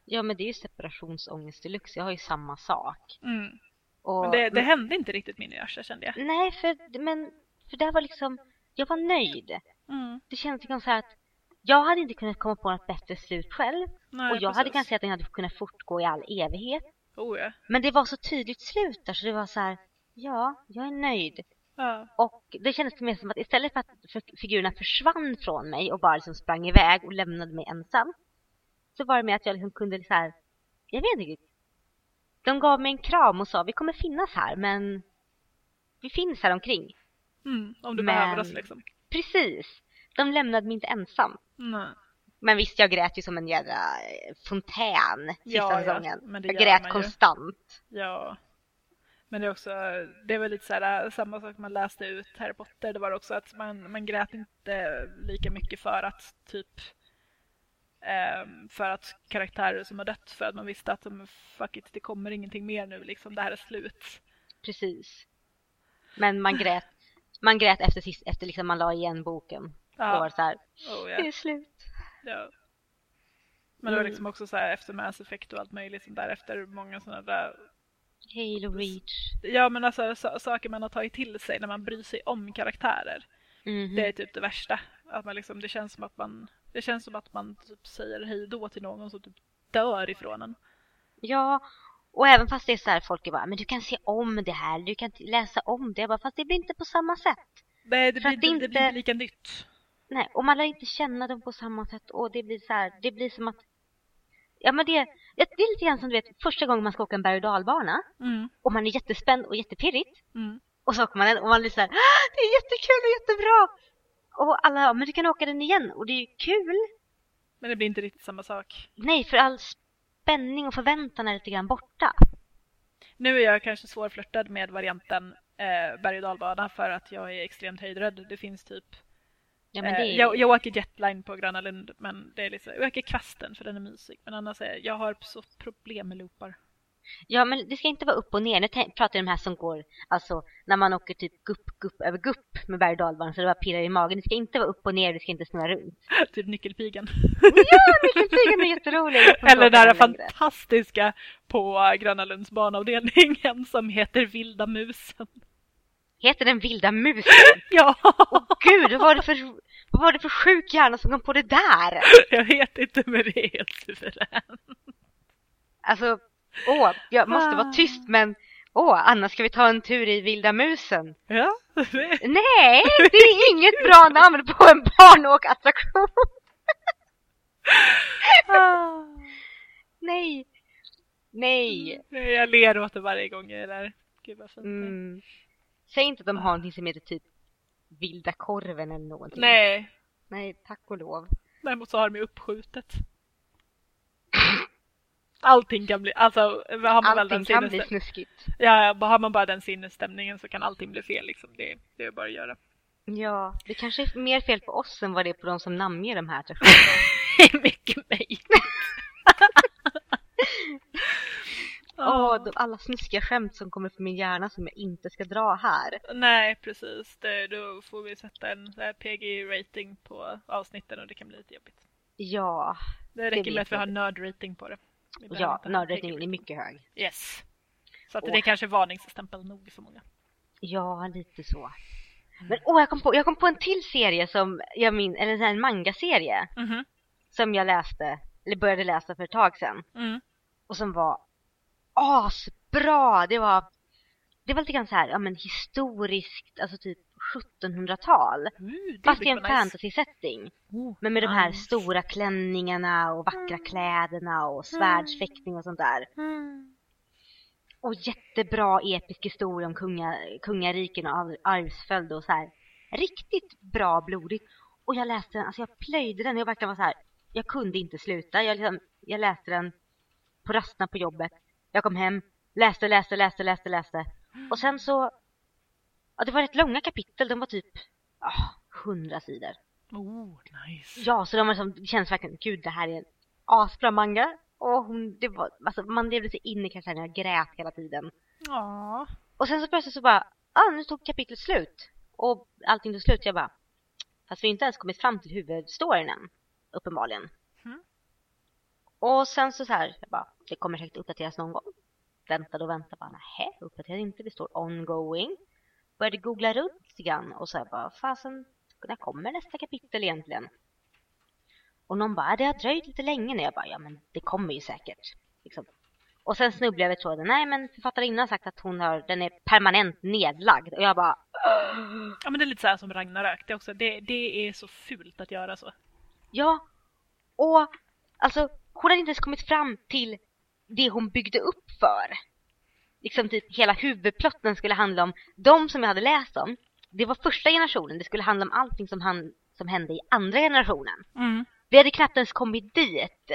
Ja men det är ju separationsångest deluxe, jag har ju samma sak. Mm. Och, Men det, det hände inte riktigt min Yasha kände jag. Nej, för, men, för det var liksom, jag var nöjd. Mm. Det kändes liksom så här att jag hade inte kunnat komma på något bättre slut själv. Nej, och jag hade precis. kanske att den hade kunnat fortgå i all evighet. Oh, ja. Men det var så tydligt slut där så det var så här, ja, jag är nöjd. Ja. Och det kändes mer som att istället för att figurerna försvann från mig och bara liksom sprang iväg och lämnade mig ensam. Så var det med att jag liksom kunde så här, jag vet inte. De gav mig en kram och sa vi kommer finnas här men vi finns här omkring. Mm. Om du Men- behöver oss liksom. Precis. De lämnade mig inte ensam. Nej. Men visst, jag grät ju som en jädra eh, fontän sista Ja, ja, säsongen. det jag grät man ju. konstant. Ja. Men det är också, det är väl lite så här, samma sak man läste ut Harry Potter, det var också att man, man grät inte lika mycket för att typ för att karaktärer som har dött för att man visste att fuck it, det kommer ingenting mer nu liksom, det här är slut. Precis. Men man grät, man grät efter, sist, efter liksom man la igen boken. Och var Ja, så här, oh, det ja. är slut. ja. Men det var Mm. liksom också så här efter Mass Effect och allt möjligt sånt där, efter många sådana där Halo Reach. Ja men alltså sa- saker man har tagit till sig när man bryr sig om karaktärer. Mhm. Det är typ det värsta. Att man liksom, det känns som att man, det känns som att man typ säger hej då till någon som typ dör ifrån en. Ja, och även fast det är så här, folk är bara, men du kan se om det här, du kan läsa om det. Jag bara, fast det blir inte på samma sätt. Nej, det blir, det det, blir inte- inte lika nytt. Nej, och man lär inte känna dem på samma sätt. Och det blir så här, det blir som att, ja men det, det är lite grann som du vet, första gången man ska åka en berg och dalbana. Mm, Och man är jättespänd och jättepirrigt. mm. Och så åker man den och man blir så här, "Ah, det är jättekul och jättebra. Och alla, men du kan åka den igen och det är ju kul. Men det blir inte riktigt samma sak. Nej, för all spänning och förväntan är lite grann borta. Nu är jag kanske svårflörtad med varianten eh, berg och dalbana för att jag är extremt höjdrädd. Det finns typ Ja, det Eh, är, jag, jag åker jetline på Gröna Lund, men det är liksom, jag åker kvasten för den är mysig. Men annars är jag har så problem med loopar. Ja, men det ska inte vara upp och ner. Nu pratar jag om de här som går, alltså när man åker typ gupp, gupp över gupp med berg och så det bara pirrar i magen. Det ska inte vara upp och ner, det ska inte snurra runt. typ Nyckelpigan. Ja, nyckelpigan är jätterolig. Eller den där fantastiska på Gröna Lunds banavdelningen som heter Vilda musen. Heter den vilda musen? Ja, Gud, vad var det för, vad var det för sjuk hjärna som kom på det där? jag vet inte men det är helt suveränt. Alltså, åh, jag måste vara Ah. tyst men åh, Anna ska vi ta en tur i vilda musen? Ja, det, Nej, det är inget bra namn på en barnåkattraktion. Ah. Nej, nej. jag ler åt det varje gång jag är där. Gud vad fint. Mm. Säg inte att de har någonting som heter typ vilda korven eller någonting. Nej, Nej, tack och lov. däremot så har de ju uppskjutet. Allting kan bli, alltså har man väl Allting den kan bli snuskigt. Ja, bara har man bara den sinnesstämningen så kan allting bli fel liksom. Det, det är bara att göra. Ja, det kanske är mer fel på oss än vad det är på de som namnger de här attraktionerna. Mycket mig. Åh, de, alla snuskiga skämt som kommer från min hjärna som jag inte ska dra här. Nej, precis. Det, då får vi sätta en PG-rating på avsnitten och det kan bli lite jobbigt. Ja. Det räcker med att vi har nörd-rating på det. Ja, nörd-ratingen är mycket hög. Yes. Så att det är kanske varningsstämpel nog för många. Ja, lite så. Men åh, jag kom på, jag kom på en till serie som jag min, eller en manga-serie. Mm -hmm. Som jag läste, eller började läsa för ett tag sedan. Mm. Och som var asbra! Det var, det var lite grann så här, ja men historiskt, alltså typ 1700-tal. Mm, fast i en nice. fantasy-setting. Oh, men med de här stora klänningarna och vackra mm. kläderna och svärdsfäktning och sånt där. Mm. Och jättebra episk historia om kunga, kungariken och arvsföljd och så här. Riktigt bra blodigt. Och jag läste den, alltså jag plöjde den och jag verkligen var så här. Jag kunde inte sluta. Jag, liksom, jag läste den på rasterna på jobbet. Jag kom hem, läste, läste, läste, läste, läste. Och sen så... Ja, det var rätt långa kapitel. De var typ hundra oh, sidor. Oh, nice. Ja, så de var liksom, det känns verkligen, gud det här är en asbra manga. Och hon, det var, alltså, man levde sig in i karaktären, jag grät hela tiden. Ja. Och sen så plötsligt så bara, ah, nu tog kapitlet slut. Och allting tog slut, jag bara, fast vi har inte ens kommit fram till huvudstoryn än, uppenbarligen. Mm. Och sen så så här, jag bara, det kommer säkert uppdateras någon gång. Väntade och väntade, bara, nej, uppdaterar inte, det står ongoing. Började googla runt lite grann och så här bara, fasen, när kommer nästa kapitel egentligen? Och någon bara, det har dröjt lite länge nu. Jag bara, ja men det kommer ju säkert. Liksom. Och sen snubblade jag över tråden. Nej men författarinnan har sagt att hon har, den är permanent nedlagd. Och jag bara... Ja men det är lite så här som Ragnarök. Det, också, det, det är så fult att göra så. Ja. Och alltså hon hade inte ens kommit fram till det hon byggde upp för. Liksom typ hela huvudplotten skulle handla om de som jag hade läst om. Det var första generationen. Det skulle handla om allting som, han, som hände i andra generationen. Mm. Vi hade knappt ens kommit dit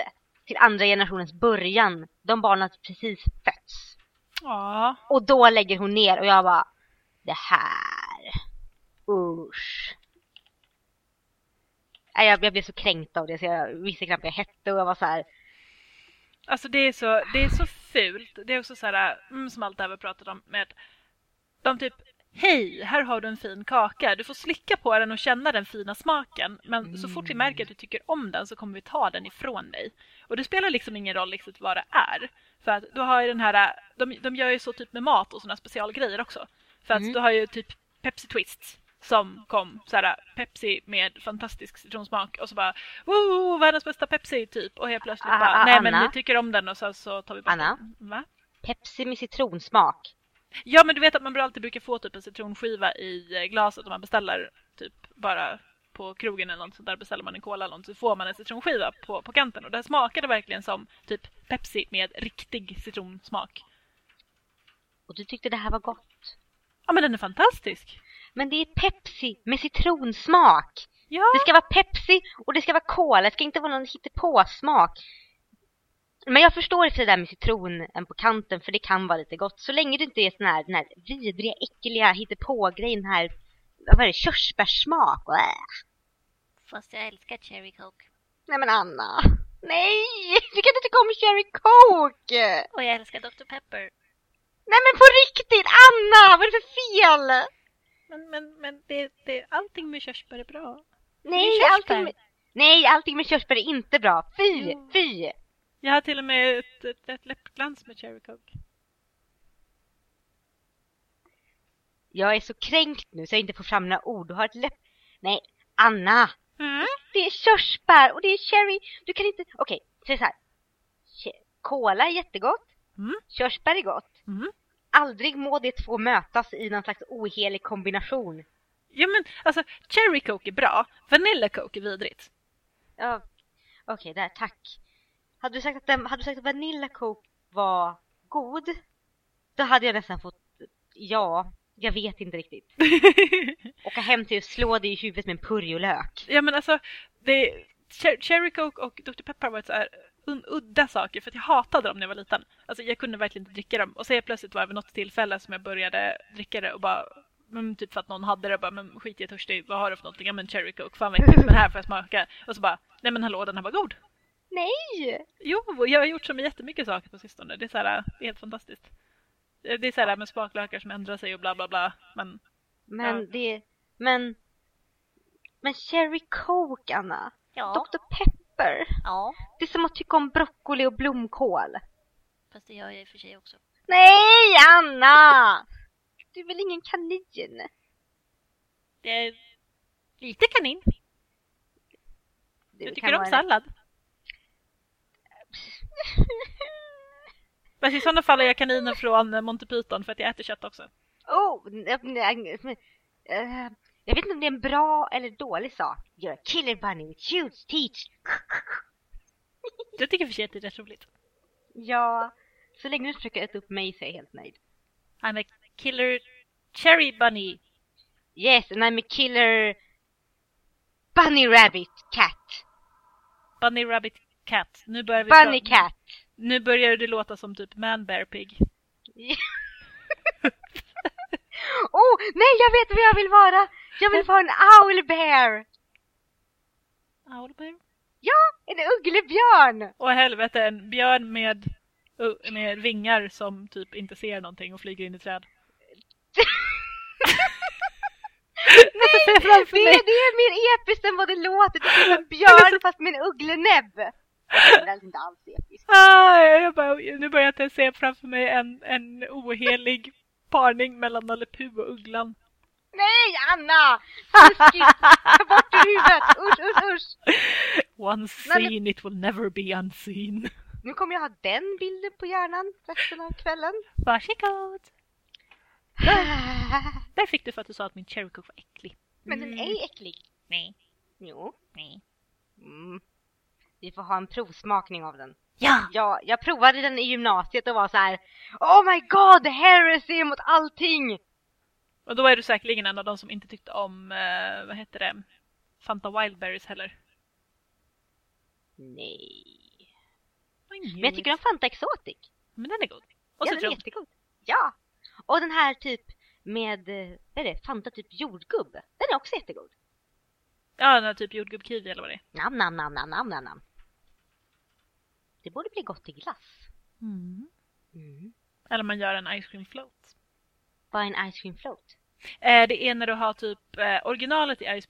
till andra generationens början. De barnen hade precis fötts. Ja. Och då lägger hon ner och jag bara, det här, usch. Jag, jag blev så kränkt av det så jag visste knappt vad jag hette och jag var så här. Alltså det är så, det är så fult. Det är också så här, mm, som allt det här vi pratat om med de typ Hej, här har du en fin kaka. Du får slicka på den och känna den fina smaken. Men mm. så fort vi märker att du tycker om den så kommer vi ta den ifrån dig. Och det spelar liksom ingen roll liksom vad det är. För att du har ju den här, de, de gör ju så typ med mat och sådana specialgrejer också. För att mm. du har ju typ Pepsi Twists som kom så här, Pepsi med fantastisk citronsmak och så bara Woo, världens bästa Pepsi typ och helt plötsligt ah, bara ah, nej Anna? men vi tycker om den och så, så tar vi bort Anna? den. Va? Pepsi med citronsmak. Ja, men du vet att man alltid brukar få typ en citronskiva i eh, glaset om man beställer typ bara på krogen eller något så där beställer man en cola eller något så får man en citronskiva på, på kanten och det smakade verkligen som typ Pepsi med riktig citronsmak. Och du tyckte det här var gott? Ja, men den är fantastisk. Men det är Pepsi med citronsmak. Ja. Det ska vara Pepsi och det ska vara cola. Det ska inte vara någon hittepåsmak. Men jag förstår inte det där med citronen på kanten för det kan vara lite gott. Så länge det inte är sån här, den här vidriga, äckliga hittepågrejen här, vad var det, körsbärssmak. Äh. Fast jag älskar cherry coke. Nej men Anna, nej! Du kan inte tycka om cherry coke! Och jag älskar Dr Pepper. Nej men på riktigt, Anna! Vad är det för fel? Men, men, men det, det, allting med körsbär är bra. Nej, är allting med, nej, allting med körsbär är inte bra. Fy, mm. fy! Jag har till och med ett, ett, ett läppglans med cherry coke. Jag är så kränkt nu så jag inte får fram några ord. Du har ett läpp... Nej, Anna! Mm? Det är körsbär och det är cherry. Du kan inte... Okej, okay, så här. Cola är jättegott. Mm. Körsbär är gott. Mm. Aldrig må det två mötas i någon slags ohelig kombination. Ja men alltså, cherry coke är bra. Vanilla coke är vidrigt. Ja, okej, okay, där, tack. Hade du sagt att, den, hade du sagt att Vanilla Coke var god, då hade jag nästan fått, ja, jag vet inte riktigt. Åka hem till och slå dig i huvudet med en purjolök. Ja men alltså, det, Cherry Coke och Dr Pepper var ett så här udda saker för att jag hatade dem när jag var liten. Alltså jag kunde verkligen inte dricka dem. Och så plötsligt var det vid något tillfälle som jag började dricka det och bara men typ för att någon hade det och bara men skit jag är törstig, vad har du för någonting? Ja men cherry coke, fan vad äckligt, men här får jag smaka. Och så bara, nej men hallå den här var god. Nej! Jo, jag har gjort så med jättemycket saker på sistone. Det är, så här, det är helt fantastiskt. Det är så här med spaklökar som ändrar sig och bla bla bla. Men Men Ja. det, men, men Cherry Coke, Anna. Ja. Dr. Pepper. Ja. Det är som att tycka om broccoli och blomkål. Fast det gör jag i och för sig också. Nej, Anna! Du är väl ingen kanin? det är lite kanin. Det Jag tycker om sallad. Men i sådana fall är jag kaninen från Monty Python för att jag äter kött också. Oh, nej, nej, men, eh, jag vet inte om det är en bra eller dålig sak. You're a killer bunny with huge teeth. Jag tycker för sig att det är rätt roligt. Ja, så länge du försöker äta upp mig så är jag helt nöjd. I'm a killer cherry bunny. Yes, and I'm a killer bunny rabbit cat. Bunny rabbit cat. Nu börjar vi Bunny pra- cat. Nu börjar det låta som typ man bear pig. oh, nej jag vet vad jag vill vara! Jag vill vara en owl bear! Owl bear? Ja, en ugglebjörn! Och helvete, en björn med, med vingar som typ inte ser någonting och flyger in i träd. Nej, ser framför det, är- det är mer episkt än vad det låter. Det är en björn fast med en ugglenäbb. Det är inte alls episkt. Ah, jag bara, nu börjar jag se framför mig en, en ohelig parning mellan Nalle Puh och Ugglan. Nej, Anna! Taskigt! Ta bort ur huvudet! Usch, usch, usch! Once Nalle- seen it will never be unseen. Nu kommer jag ha den bilden på hjärnan resten av kvällen. Varsågod! Där fick du för att du sa att min cherry coke var äcklig. Men den är ju äcklig. Nej, Jo. nej. Mm. Vi får ha en provsmakning av den. Ja! Ja, jag provade den i gymnasiet och var så här. Oh my god, heresy mot allting! Och då är du säkerligen en av de som inte tyckte om, eh, vad heter det, Fanta Wildberries heller. Nej. Men jag tycker om Fanta Exotic. Men den är god. Och ja, den är jättegod. Ja! Och den här typ med, eh, vad är det, Fanta typ jordgubb. Den är också jättegod. Ja, den här typ jordgubb-kiwi eller vad det är. Nam, nam, nam, nam, nam, nam, nam. Det borde bli gott i glass. Mm. Mm. Eller man gör en ice cream float. Vad är en ice cream float? Eh, det är när du har typ eh, originalet i Ice,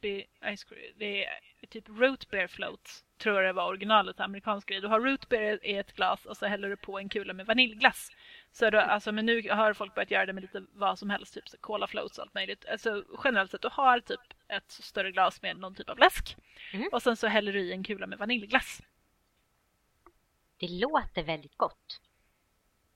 Ice Cream, det är typ root beer float. Tror jag det var originalet, amerikansk grej. Du har root beer i ett glas och så häller du på en kula med vaniljglass. Så du, alltså, men nu har folk börjat göra det med lite vad som helst, typ så cola floats och allt möjligt. Alltså generellt sett, du har typ ett större glas med någon typ av läsk. Mm. Och sen så häller du i en kula med vaniljglass. Det låter väldigt gott.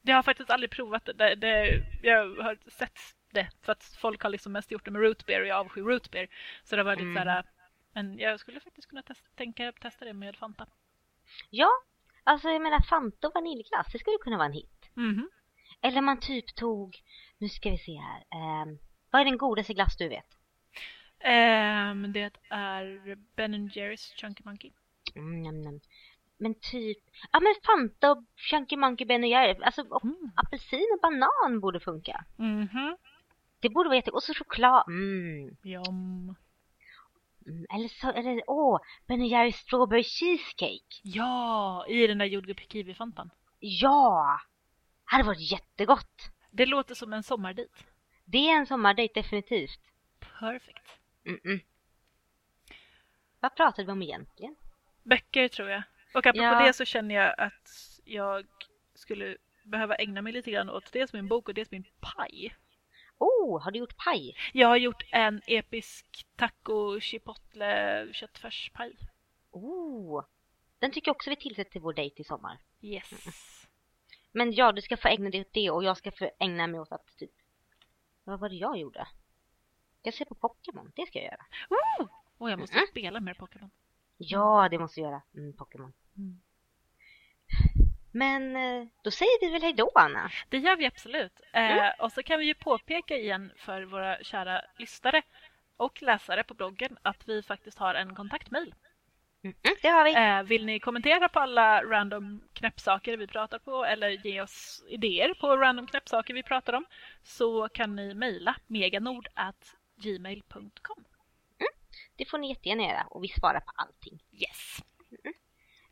Jag har faktiskt aldrig provat det. det, det jag har sett det för att folk har liksom mest gjort det med root beer och jag avskyr root beer. Så det var lite Mm. såhär, men jag skulle faktiskt kunna testa, tänka testa det med Fanta. Ja, alltså jag menar Fanta och vaniljglass, det skulle kunna vara en hit. Mhm. Eller man typ tog, nu ska vi se här. ehm, vad är den godaste glass du vet? Ehm, det är Ben Jerrys Chunky Monkey. Mm, nam. Men typ, ja men Fanta och Chunky Monkey Ben och Jerry, alltså och Mm. apelsin och banan borde funka. Mhm. Det borde vara jättegott. Och så choklad. Mm. Yum. Mm. Eller så, eller åh, Ben Jerry Strawberry Cheesecake. Ja, i den där jordgubb-kiwi-fantan. Ja! Hade varit jättegott. Det låter som en sommardejt. Det är en sommardejt definitivt. Perfect. Mm-mm. Vad pratade vi om egentligen? Böcker tror jag. Och apropå Ja. det så känner jag att jag skulle behöva ägna mig lite grann åt dels min bok och dels min paj. Oh, har du gjort paj? Jag har gjort en episk taco chipotle köttfärspaj. Oh, den tycker jag också vi tillsätter till vår dejt i sommar. Yes. Men ja, du ska få ägna dig åt det och jag ska få ägna mig åt att typ... Vad var det jag gjorde? Jag ser på Pokémon, det ska jag göra. Oh! Och jag måste Mm. spela mer Pokémon. Ja, det måste jag göra. Mm, Pokémon. Mm. Men eh, då säger vi väl hej då, Anna. Det gör vi absolut. Mm. Eh, och så kan vi ju påpeka igen för våra kära lyssnare och läsare på bloggen att vi faktiskt har en kontaktmail. Mm, det har vi. Eh, vill ni kommentera på alla random knäppsaker vi pratar på eller ge oss idéer på random knäppsaker vi pratar om så kan ni mejla meganord@gmail.com. Det får ni jättegärna göra och vi svarar på allting. Yes!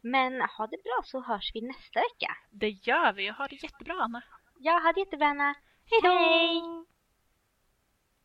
Men ha det bra så hörs vi nästa vecka. Det gör vi. Har det jättebra Anna. Ja, ha det jättebra Anna. Hej då! Hej!